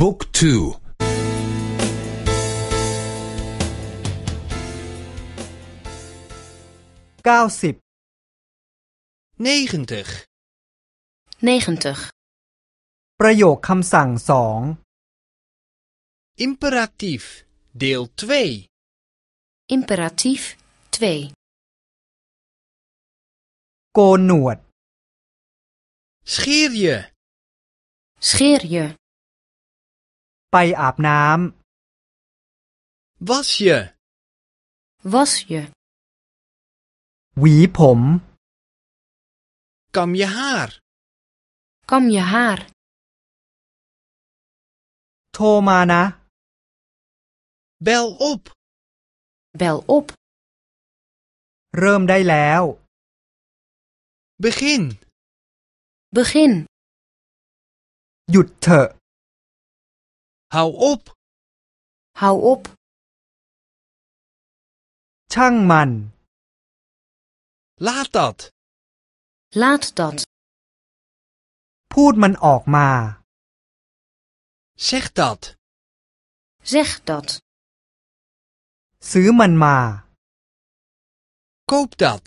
บุ๊กทูเก้าสิบ negentig, 90. ประโยคคำสั่งสอง imperatief, deel 2. Imperatief 2. โกนหนวด Scheer je, Scheer je. ไปอาบน้ was je, Was je. ำ หวีผม kam je haar, Kam je haar. โทรมานะ bel op, Bel op. เริ่มได้แล้ว begin, Begin. หยุดเถอะ hou op, Hou op. ช่างมัน laat dat, Laat dat. พูดมันออกมา zeg dat, Zeg dat. ซื้อมันมา koop dat,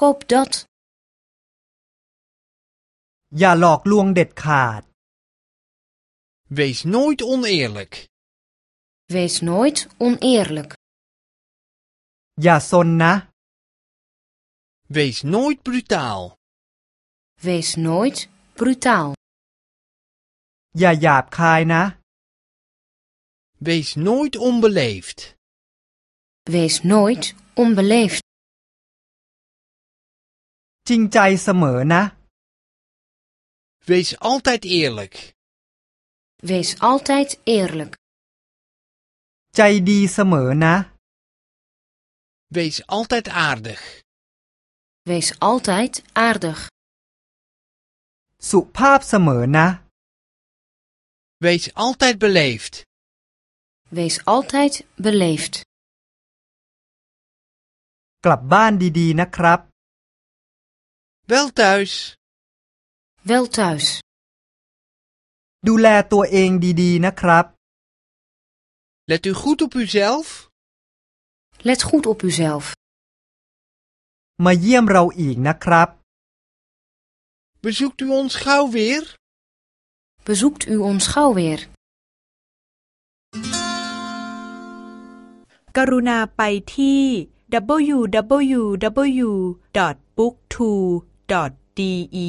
Koop dat. อย่าหลอกลวงเด็ดขาด wees nooit oneerlijk, Wees nooit oneerlijk. อย่าซนนะ wees nooit brutaal, Wees nooit brutaal. อย่าหยาบคายนะ wees nooit onbeleefd, Wees nooit onbeleefd. จริงใจเสมอนะ wees altijd eerlijk, Wees altijd eerlijk. ใจดีเสมอนะ wees altijd aardig, Wees altijd aardig. สุภาพเสมอนะ wees altijd beleefd, Wees altijd beleefd. กลับบ้านดีๆนะครับ wel thuis, Wel thuis. ดูแลตัวเองดีๆนะครับ let u goed op uzelf, Let goed op uzelf. มาเยี่ยมเราอีกนะครับ bezoekt u ons gauw weer. Bezoekt u ons gauw weer. กรุณาไปที่ www.booktwo.de